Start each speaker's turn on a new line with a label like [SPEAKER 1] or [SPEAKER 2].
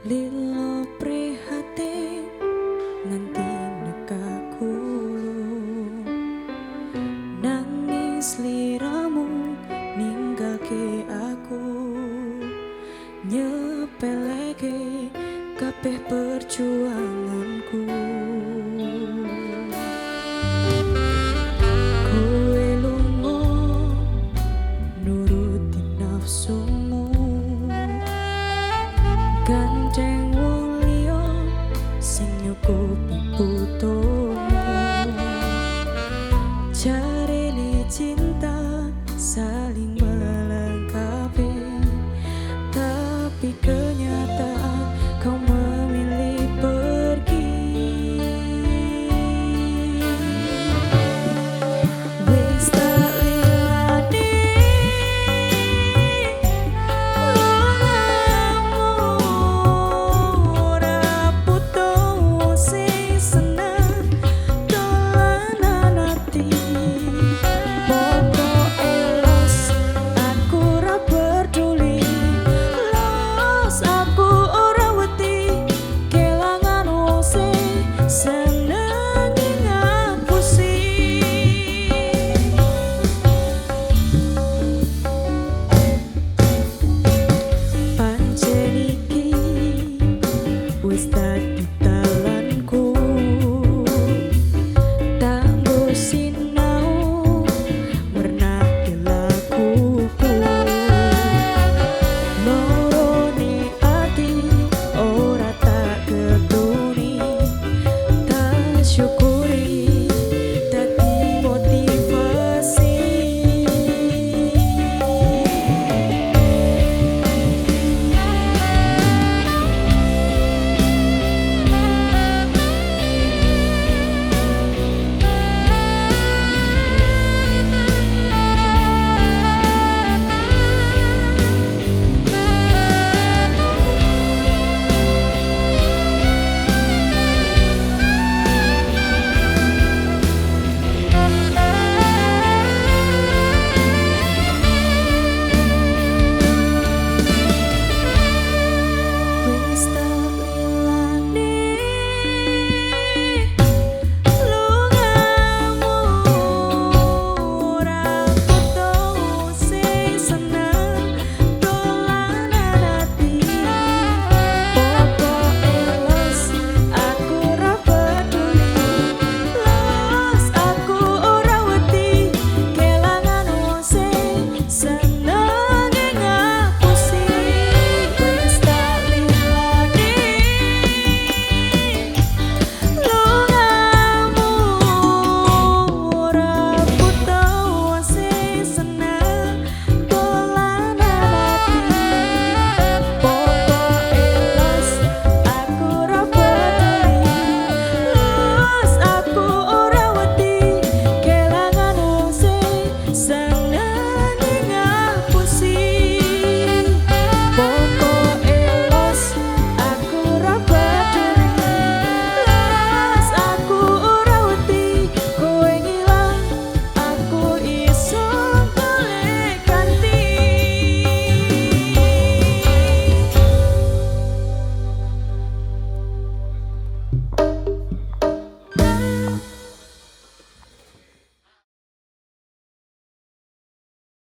[SPEAKER 1] Lilo prihatin nanti nekaku. Nangis liramu ninggake aku. Nyepeleke kabeh perjuanganku.